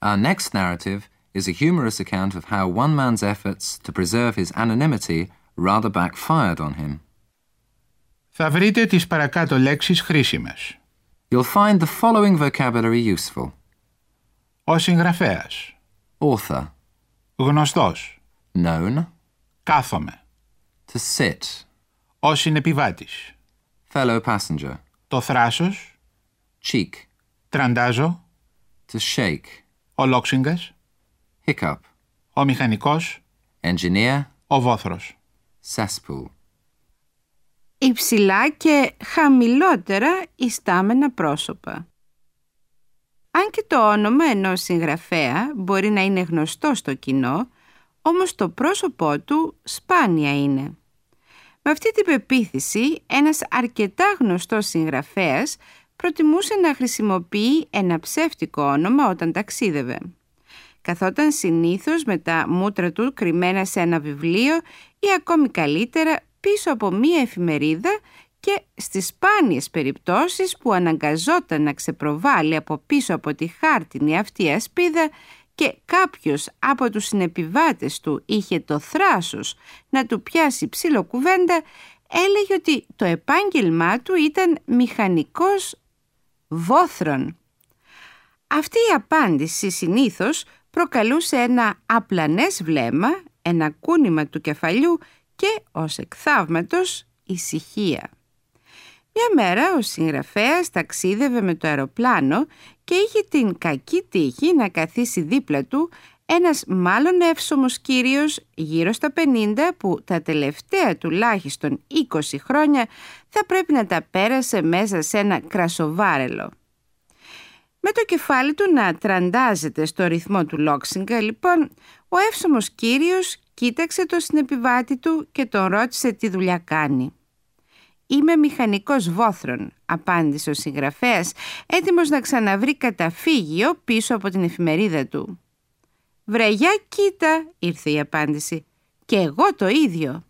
Our next narrative is a humorous account of how one man's efforts to preserve his anonymity rather backfired on him. Θα βρείτε τις παρακάτω λέξεις χρήσιμες. You'll find the following vocabulary useful Ο συγγραφέας. author, Γνωστός. known, Κάθομαι. to sit, Ο συνεπιβάτης. fellow passenger, Το θράσος. cheek, Τραντάζω. to shake, Ο λόξιγκας. hiccup, Ο μηχανικός. engineer, Ο βόθρος. cesspool. υψηλά και χαμηλότερα ιστάμενα πρόσωπα. Αν και το όνομα ενός συγγραφέα μπορεί να είναι γνωστό στο κοινό, όμως το πρόσωπό του σπάνια είναι. Με αυτή την πεποίθηση, ένας αρκετά γνωστός συγγραφέας προτιμούσε να χρησιμοποιεί ένα ψεύτικο όνομα όταν ταξίδευε. Καθόταν συνήθως με τα μούτρα του κρυμμένα σε ένα βιβλίο ή ακόμη καλύτερα πίσω από μία εφημερίδα και στις σπάνιες περιπτώσεις που αναγκαζόταν να ξεπροβάλλει από πίσω από τη χάρτινη αυτή ασπίδα και κάποιος από τους συνεπιβάτες του είχε το θράσος να του πιάσει ψήλο κουβέντα, έλεγε ότι το επάγγελμά του ήταν μηχανικός βόθρων. Αυτή η απάντηση συνήθως προκαλούσε ένα απλανές βλέμμα, ένα κούνημα του κεφαλιού και ως εκθαύματος ησυχία. Μια μέρα ο συγγραφέας ταξίδευε με το αεροπλάνο και είχε την κακή τύχη να καθίσει δίπλα του ένας μάλλον εύσωμος κύριος γύρω στα 50 που τα τελευταία τουλάχιστον 20 χρόνια θα πρέπει να τα πέρασε μέσα σε ένα κρασοβάρελο. Με το κεφάλι του να τραντάζεται στο ρυθμό του Λόξιγκα, λοιπόν, ο εύσωμος κύριος κοίταξε το συνεπιβάτη του και τον ρώτησε τι δουλειά κάνει. «Είμαι μηχανικός βόθρων», απάντησε ο συγγραφέας, έτοιμος να ξαναβρει καταφύγιο πίσω από την εφημερίδα του. «Βρε, για κοίτα», ήρθε η απάντηση. «Και εγώ το ίδιο».